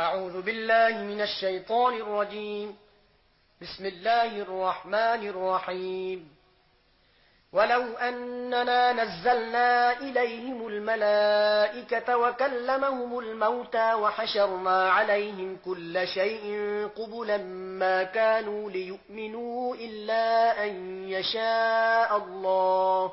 أعوذ بالله من الشيطان الرجيم. بسم الله الرحمن الرحيم. ولو أننا نزلنا إليهم الملائكة وكلمهم الموتى وحشرنا عليهم كل شيء قبلا ما كانوا ليؤمنوا إلا أن يشاء الله.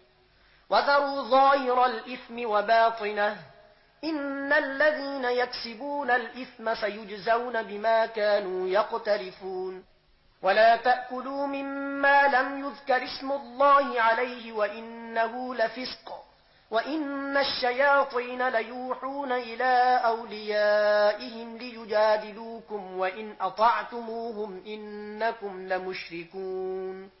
وذروا ظاهر الإثم وباطنه إن الذين يكسبون الإثم سيجزون بما كانوا يقترفون ولا تأكلوا مما لم يذكر اسم الله عليه وإنه لفسق وإن الشياطين ليوحون إلى أوليائهم ليجادلوكم وإن أطعتموهم إنكم لمشركون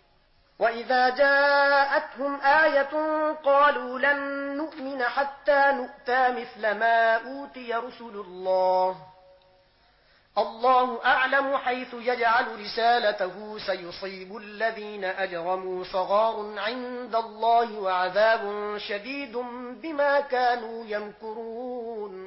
وَإِذَا جَاءَتْهُمْ آيَةٌ قَالُوا لَن نُّؤْمِنَ حَتَّى نُؤْتَى مِثْلَ مَا أُوتِيَ رُسُلُ اللَّهِ الله أعلم حيث يجعل رسالته سيصيب الذين أجرموا صغار عند الله وعذاب شديد بما كانوا يمكرون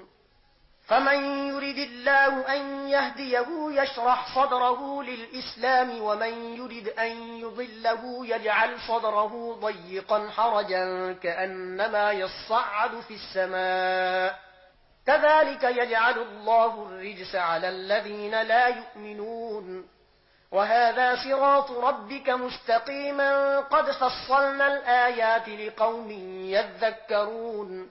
فمن يرد الله أن يهديه يشرح صدره للإسلام ومن يرد أن يضله يجعل صدره ضيقا حرجا كأنما يصعد في السماء. كذلك يجعل الله الرجس على الذين لا يؤمنون. وهذا صراط ربك مستقيما. قد فصلنا الآيات لقوم يذكرون.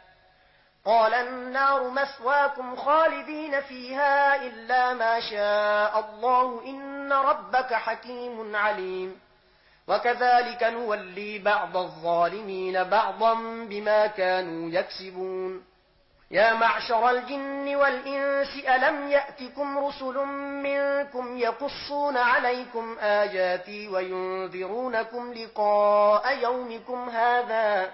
قال النار مسواكم خالدين فيها إلا ما شاء الله إن ربك حكيم عليم. وكذلك نولي بعض الظالمين بعضا بما كانوا يكسبون. يا معشر الجن والإنس ألم يأتكم رسل منكم يقصون عليكم آجاتي وينذرونكم لقاء يومكم هذا؟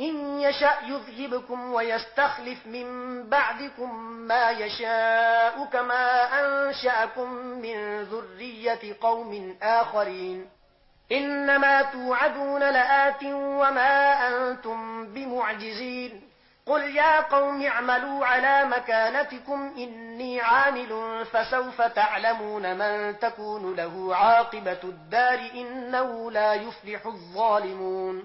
إن يشأ يذهبكم ويستخلف من بعدكم ما يشاء كما أنشأكم من ذرية قوم آخرين. إنما توعدون لآت وما أنتم بمعجزين. قل يا قوم اعملوا على مكانتكم إني عامل فسوف تعلمون من تكون له عاقبة الدار إنه لا يفلح الظالمون.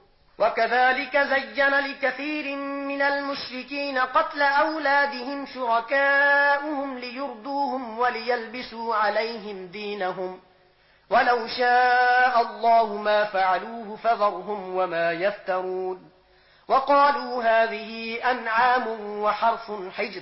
وكذلك زين لكثير من المشركين قتل أولادهم شركاؤهم ليردوهم وليلبسوا عليهم دينهم ولو شاء الله ما فعلوه فذرهم وما يفترون وقالوا هذه أنعام وحرف حجر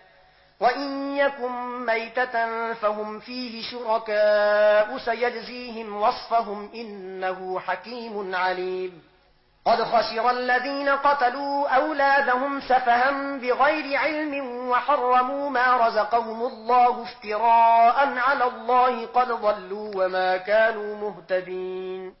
وَإِن يَكُمْ مَّيْتَةً فَهُمْ فِيهِ شُرَكَاءُ سَيَجْزِيهِمْ وَصْفَهُمْ إِنَّهُ حَكِيمٌ عَلِيمٌ. قَدْ خَسِرَ الَّذِينَ قَتَلُوا أَوْلَادَهُمْ سَفَهًا بِغَيْرِ عِلْمٍ وَحَرَّمُوا مَا رَزَقَهُمُ اللَّهُ افْتِرَاءً عَلَى اللَّهِ قَدْ ضَلُّوا وَمَا كَانُوا مُهْتَدِينَ.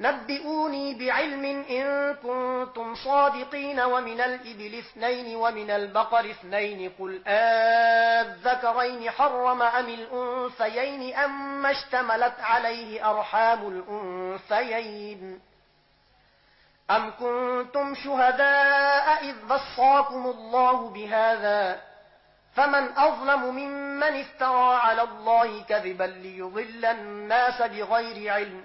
نبئوني بعلم إن كنتم صادقين ومن الإبل اثنين ومن البقر اثنين قل آذكرين حرم أم الأنثيين أما اشتملت عليه أرحام الأنثيين أم كنتم شهداء إذ بصاكم الله بهذا فمن أظلم ممن افترى على الله كذبا ليضل الناس بغير علم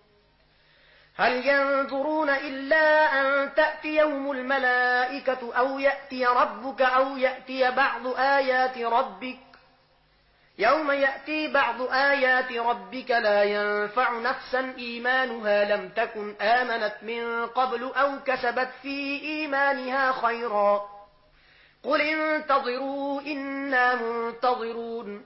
هل ينظرون إلا أن تأتي يوم الملائكة أو يأتي ربك أو يأتي بعض آيات ربك؟ يوم يأتي بعض آيات ربك لا ينفع نفسا إيمانها لم تكن آمنت من قبل أو كسبت في إيمانها خيرا. قل انتظروا إنا منتظرون.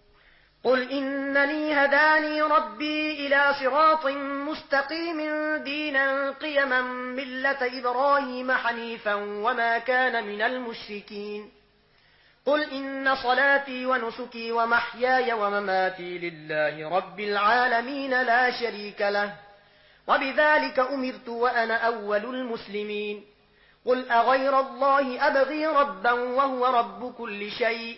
قل إنني هداني ربي إلى صراط مستقيم دينا قيما ملة إبراهيم حنيفا وما كان من المشركين. قل إن صلاتي ونسكي ومحياي ومماتي لله رب العالمين لا شريك له. وبذلك أمرت وأنا أول المسلمين. قل أغير الله أبغي ربا وهو رب كل شيء.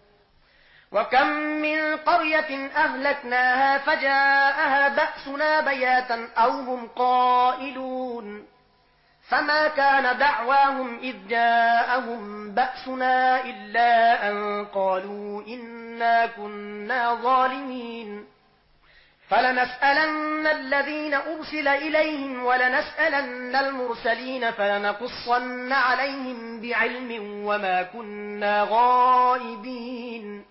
وكم من قرية أهلكناها فجاءها بأسنا بياتا أو هم قائلون فما كان دعواهم إذ جاءهم بأسنا إلا أن قالوا إنا كنا ظالمين فلنسألن الذين أرسل إليهم ولنسألن المرسلين فلنقصن عليهم بعلم وما كنا غائبين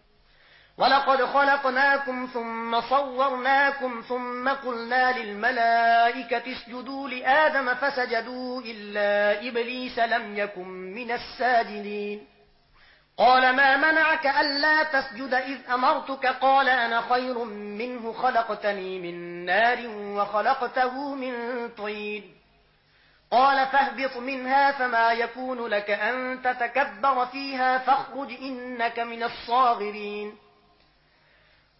وَلَقَدْ خَلَقْنَاكُمْ ثُمَّ صَوَّرْنَاكُمْ ثُمَّ قُلْنَا لِلْمَلَائِكَةِ اسْجُدُوا لِآدَمَ فَسَجَدُوا إِلَّا إِبْلِيسَ لَمْ يَكُنْ مِنَ السَّاجِدِينَ. قال ما منعك ألا تسجد إذ أمرتك؟ قال أنا خير منه خلقتني من نار وخلقته من طين. قال فاهبط منها فما يكون لك أن تتكبر فيها فاخرج إنك من الصاغرين.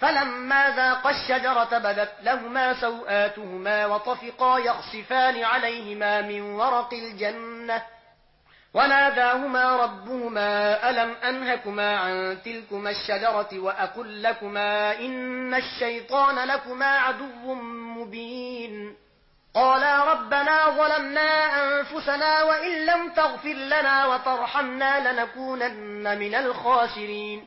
فلما ذاق الشجرة بدت لهما سوآتهما وطفقا يخصفان عليهما من ورق الجنة. وناداهما ربهما ألم أنهكما عن تلكما الشجرة وأقل لكما إن الشيطان لكما عدو مبين. قالا ربنا ظلمنا أنفسنا وإن لم تغفر لنا وترحمنا لنكونن من الخاسرين.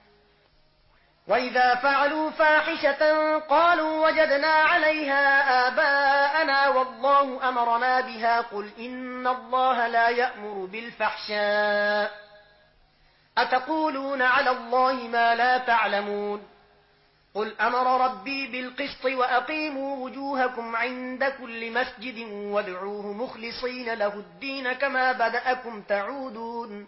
وَإِذَا فَعَلُوا فَاحِشَةً قَالُوا وَجَدْنَا عَلَيْهَا آبَاءَنَا وَاللَّهُ أَمَرَنَا بِهَا قُلْ إِنَّ اللَّهَ لَا يَأْمُرُ بِالْفَحْشَاءِ أَتَقُولُونَ عَلَى اللَّهِ مَا لَا تَعْلَمُونَ قُلْ أَمَرَ رَبِّي بِالْقِسْطِ وَأَقِيمُوا وُجُوهَكُمْ عِندَ كُلِّ مَسْجِدٍ وَادْعُوهُ مُخْلِصِينَ لَهُ الدِّينَ كَمَا بَدَأَكُمْ تَعُودُونَ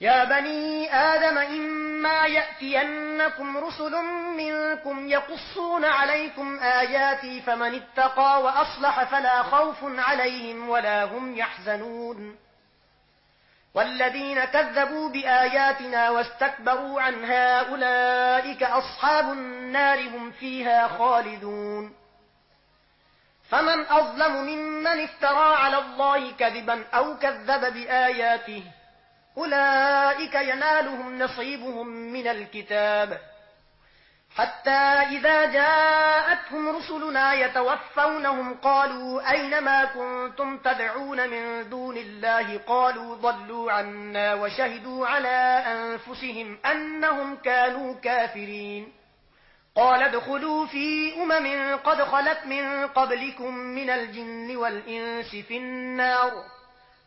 يا بني آدم إما يأتينكم رسل منكم يقصون عليكم آياتي فمن اتقى وأصلح فلا خوف عليهم ولا هم يحزنون. والذين كذبوا بآياتنا واستكبروا عنها أولئك أصحاب النار هم فيها خالدون. فمن أظلم ممن افترى على الله كذبا أو كذب بآياته أولئك ينالهم نصيبهم من الكتاب. حتى إذا جاءتهم رسلنا يتوفونهم قالوا أينما كنتم تدعون من دون الله؟ قالوا ضلوا عنا وشهدوا على أنفسهم أنهم كانوا كافرين. قال ادخلوا في أمم قد خلت من قبلكم من الجن والإنس في النار.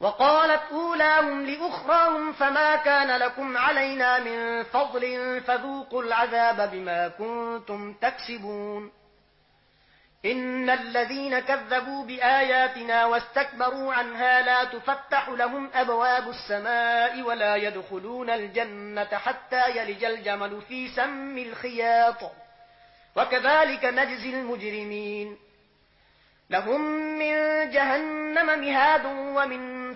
وقالت أولاهم لأخراهم فما كان لكم علينا من فضل فذوقوا العذاب بما كنتم تكسبون. إن الذين كذبوا بآياتنا واستكبروا عنها لا تفتح لهم أبواب السماء ولا يدخلون الجنة حتى يلج الجمل في سم الخياط. وكذلك نجزي المجرمين. لهم من جهنم مهاد ومن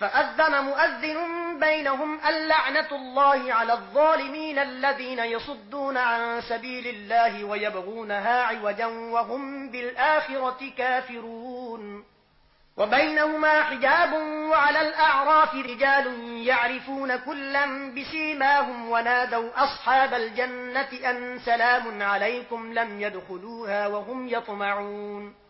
فأذن مؤذن بينهم اللعنة الله على الظالمين الذين يصدون عن سبيل الله ويبغونها عوجا وهم بالآخرة كافرون. وبينهما حجاب وعلى الأعراف رجال يعرفون كلا بسيماهم ونادوا أصحاب الجنة أن سلام عليكم لم يدخلوها وهم يطمعون.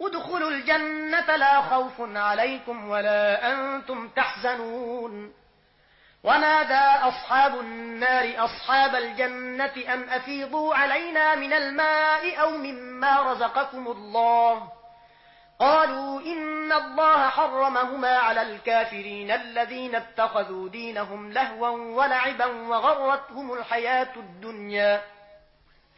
ادخلوا الجنة لا خوف عليكم ولا أنتم تحزنون. ونادى أصحاب النار أصحاب الجنة أن أفيضوا علينا من الماء أو مما رزقكم الله. قالوا إن الله حرمهما على الكافرين الذين اتخذوا دينهم لهوا ولعبا وغرتهم الحياة الدنيا.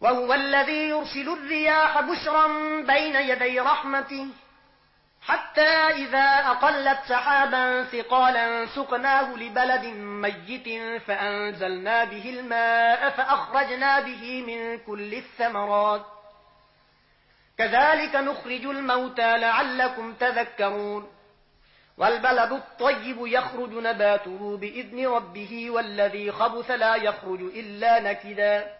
وهو الذي يرسل الرياح بشرا بين يدي رحمته. حتى إذا أقلت سحابا ثقالا سقناه لبلد ميت فأنزلنا به الماء فأخرجنا به من كل الثمرات. كذلك نخرج الموتى لعلكم تذكرون. والبلد الطيب يخرج نباته بإذن ربه والذي خبث لا يخرج إلا نكداً.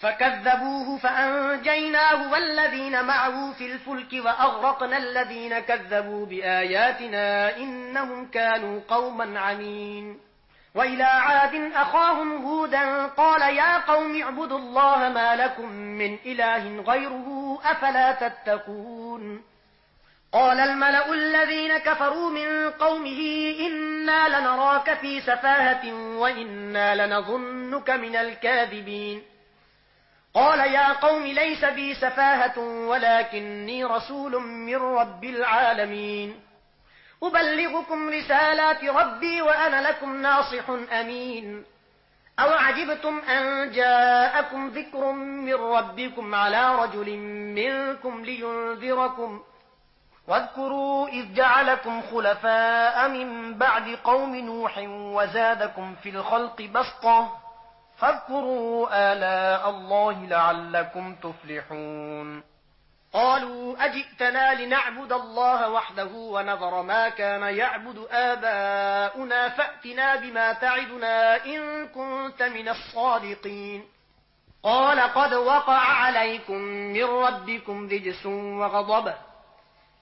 فكذبوه فأنجيناه والذين معه في الفلك وأغرقنا الذين كذبوا بآياتنا إنهم كانوا قوما عمين وإلى عاد أخاهم هودا قال يا قوم اعبدوا الله ما لكم من إله غيره أفلا تتقون قال الملأ الذين كفروا من قومه إنا لنراك في سفاهة وإنا لنظنك من الكاذبين قال يا قوم ليس بي سفاهة ولكني رسول من رب العالمين. أبلغكم رسالات ربي وأنا لكم ناصح أمين. أو عجبتم أن جاءكم ذكر من ربكم على رجل منكم لينذركم. واذكروا إذ جعلكم خلفاء من بعد قوم نوح وزادكم في الخلق بسطة. فاذكروا آلاء الله لعلكم تفلحون قالوا أجئتنا لنعبد الله وحده ونظر ما كان يعبد آباؤنا فأتنا بما تعدنا إن كنت من الصادقين قال قد وقع عليكم من ربكم ذجس وغضبه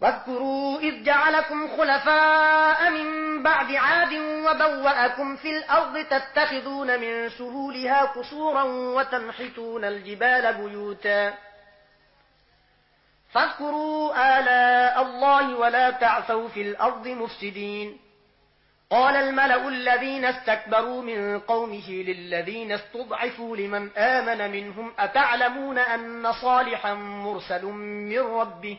واذكروا إذ جعلكم خلفاء من بعد عاد وبوأكم في الأرض تتخذون من سهولها قصورا وتنحتون الجبال بيوتا. فاذكروا آلاء الله ولا تعثوا في الأرض مفسدين. قال الملأ الذين استكبروا من قومه للذين استضعفوا لمن آمن منهم أتعلمون أن صالحا مرسل من ربه؟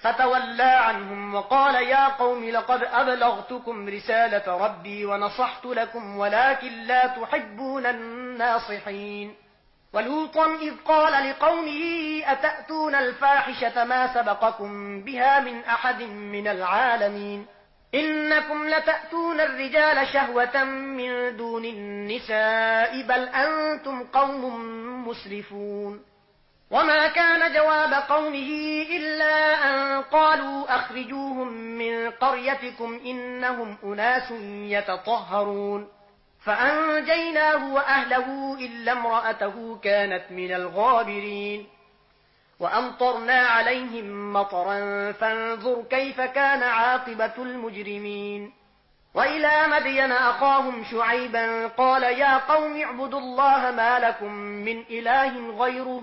فتولى عنهم وقال يا قوم لقد أبلغتكم رسالة ربي ونصحت لكم ولكن لا تحبون الناصحين. ولوطا إذ قال لقومه أتأتون الفاحشة ما سبقكم بها من أحد من العالمين؟ إنكم لتأتون الرجال شهوة من دون النساء بل أنتم قوم مسرفون. وما كان جواب قومه إلا أن قالوا أخرجوهم من قريتكم إنهم أناس يتطهرون فأنجيناه وأهله إلا امرأته كانت من الغابرين وأمطرنا عليهم مطرا فانظر كيف كان عاقبة المجرمين وإلى مدين أخاهم شعيبا قال يا قوم اعبدوا الله ما لكم من إله غيره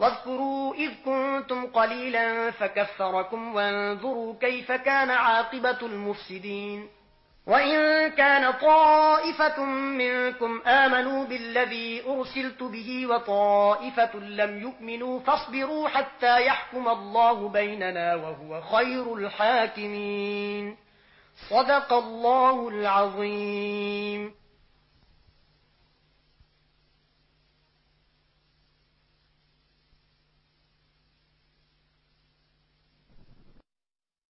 واذكروا إذ كنتم قليلا فكفركم وانظروا كيف كان عاقبة المفسدين. وإن كان طائفة منكم آمنوا بالذي أرسلت به وطائفة لم يؤمنوا فاصبروا حتى يحكم الله بيننا وهو خير الحاكمين. صدق الله العظيم.